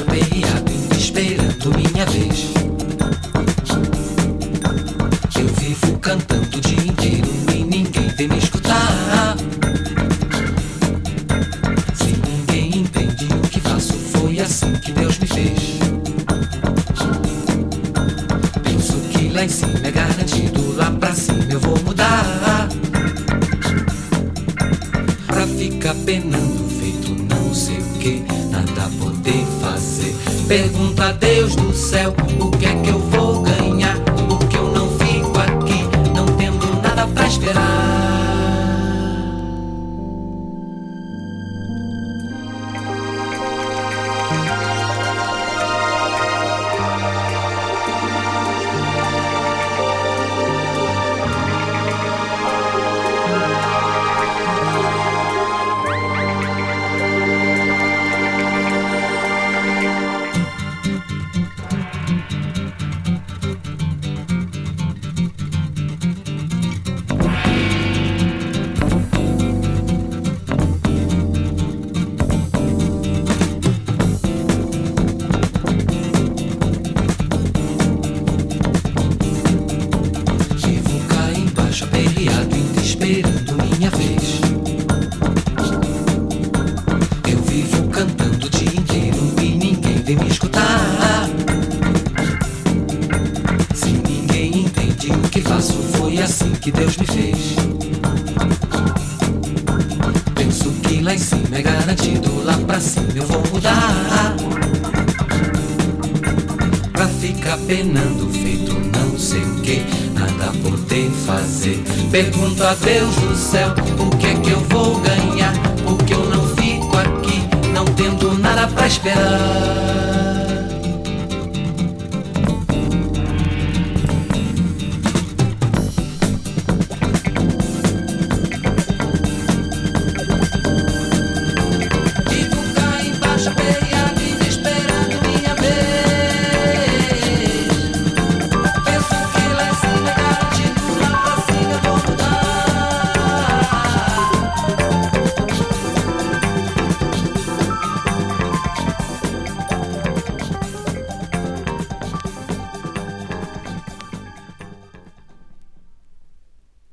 chapeiado, indo esperando minha vez. Eu vivo cantando o dia inteiro e ninguém vem me escutar. Se ninguém entende o que faço, foi assim que Deus me fez. Penso que lá em cima é garantido, lá pra cima eu vou mudar. Pra ficar penando, feito não sei o que nada poder fazer. Pergunta a Deus do céu, o que é que eu escutar. Se ninguém entende o que faço, foi assim que Deus me fez. Penso que lá em cima é garantido, lá pra cima eu vou mudar. Pra ficar penando, feito não sei o que, nada poder fazer. Pergunto a Deus do céu, o que é que eu vou ganhar? Porque eu não fico aqui, não tendo nada pra esperar.